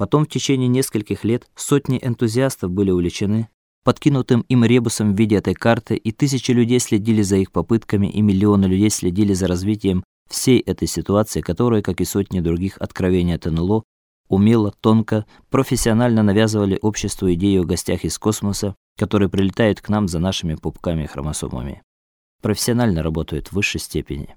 Потом в течение нескольких лет сотни энтузиастов были увлечены подкинутым им ребусом в виде этой карты, и тысячи людей следили за их попытками, и миллионы людей следили за развитием всей этой ситуации, которая, как и сотни других откровений от НЛО, умело, тонко, профессионально навязывали обществу идею о гостях из космоса, которые прилетают к нам за нашими пупками и хромосомами. Профессионально работают в высшей степени.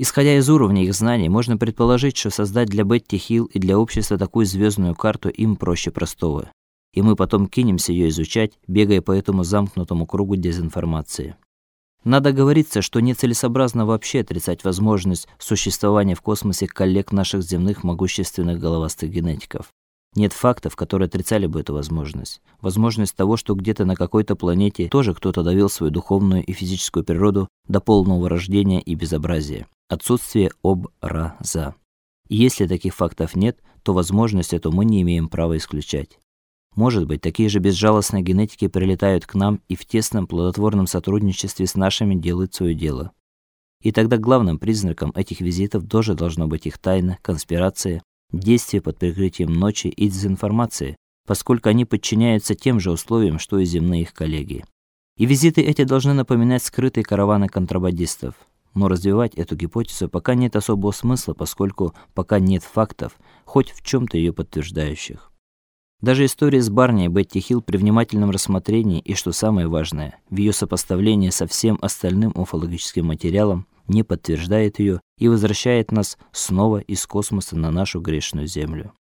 Исходя из уровня их знаний, можно предположить, что создать для Бетти Хилл и для общества такую звездную карту им проще простого. И мы потом кинемся ее изучать, бегая по этому замкнутому кругу дезинформации. Надо говориться, что нецелесообразно вообще отрицать возможность существования в космосе коллег наших земных могущественных головастых генетиков. Нет фактов, которые отрицали бы эту возможность. Возможность того, что где-то на какой-то планете тоже кто-то довел свою духовную и физическую природу до полного вырождения и безобразия. Отсутствие образа. И если таких фактов нет, то возможность эту мы не имеем права исключать. Может быть, такие же безжалостные генетики прилетают к нам и в тесном плодотворном сотрудничестве с нашими делают свое дело. И тогда главным признаком этих визитов тоже должно быть их тайна, конспирация, действия под прикрытием ночи и дезинформации, поскольку они подчиняются тем же условиям, что и земные их коллеги. И визиты эти должны напоминать скрытые караваны контрабандистов. Но развивать эту гипотезу пока нет особого смысла, поскольку пока нет фактов, хоть в чем то ее подтверждающих. Даже история с Барни и Бетти Хилл при внимательном рассмотрении и, что самое важное, в ее сопоставлении со всем остальным уфологическим материалом не подтверждает ее и возвращает нас снова из космоса на нашу грешную землю.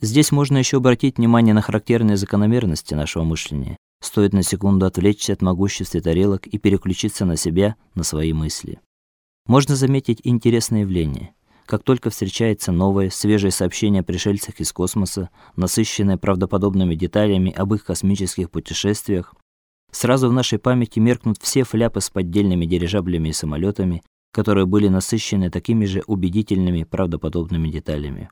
Здесь можно еще обратить внимание на характерные закономерности нашего мышления. Стоит на секунду отвлечься от могущества тарелок и переключиться на себя, на свои мысли. Можно заметить интересное явление. Как только встречается новое, свежее сообщение о пришельцах из космоса, насыщенное правдоподобными деталями об их космических путешествиях, сразу в нашей памяти меркнут все фляпы с поддельными дирижаблями и самолетами, которые были насыщены такими же убедительными правдоподобными деталями.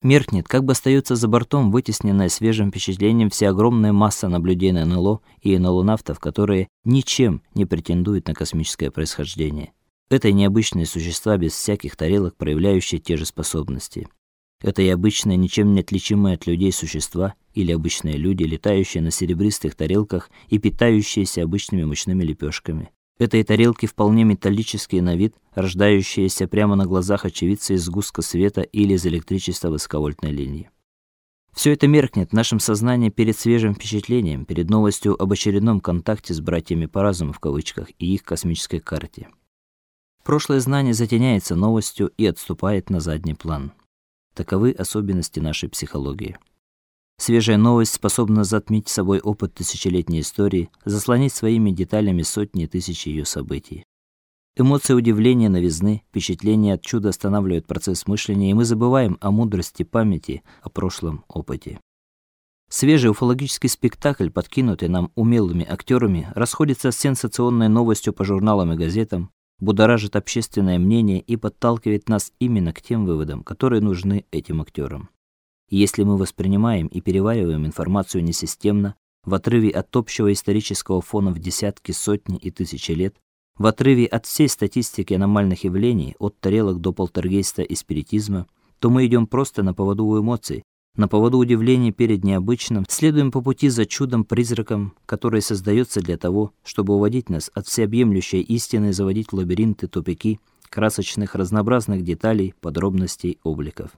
Меркнет, как бы остается за бортом вытесненная свежим впечатлением вся огромная масса наблюдений НЛО и НЛОнавтов, которые ничем не претендуют на космическое происхождение. Это необычные существа без всяких тарелок, проявляющие те же способности. Это и обычные, ничем не отличимые от людей существа или обычные люди, летающие на серебристых тарелках и питающиеся обычными мучными лепешками. Это и тарелки вполне металлические на вид, рождающиеся прямо на глазах очевидца из сгустка света или из электричества высоковольтной линии. Все это меркнет в нашем сознании перед свежим впечатлением, перед новостью об очередном контакте с братьями по разуму в кавычках и их космической карте. Прошлое знание затеняется новостью и отступает на задний план. Таковы особенности нашей психологии. Свежая новость способна затмить собой опыт тысячелетней истории, заслонить своими деталями сотни тысяч ее событий. Эмоции удивления, новизны, впечатления от чуда останавливают процесс мышления, и мы забываем о мудрости памяти, о прошлом опыте. Свежий уфологический спектакль, подкинутый нам умелыми актерами, расходится с сенсационной новостью по журналам и газетам, будоражит общественное мнение и подталкивает нас именно к тем выводам, которые нужны этим актерам. Если мы воспринимаем и перевариваем информацию несистемно, в отрыве от общего исторического фона в десятки, сотни и тысячи лет, в отрыве от всей статистики аномальных явлений, от тарелок до полтергейста и спиритизма, то мы идем просто на поводу у эмоций, на поводу удивления перед необычным, следуем по пути за чудом-призраком, который создается для того, чтобы уводить нас от всеобъемлющей истины и заводить в лабиринты, тупики красочных разнообразных деталей, подробностей, обликов.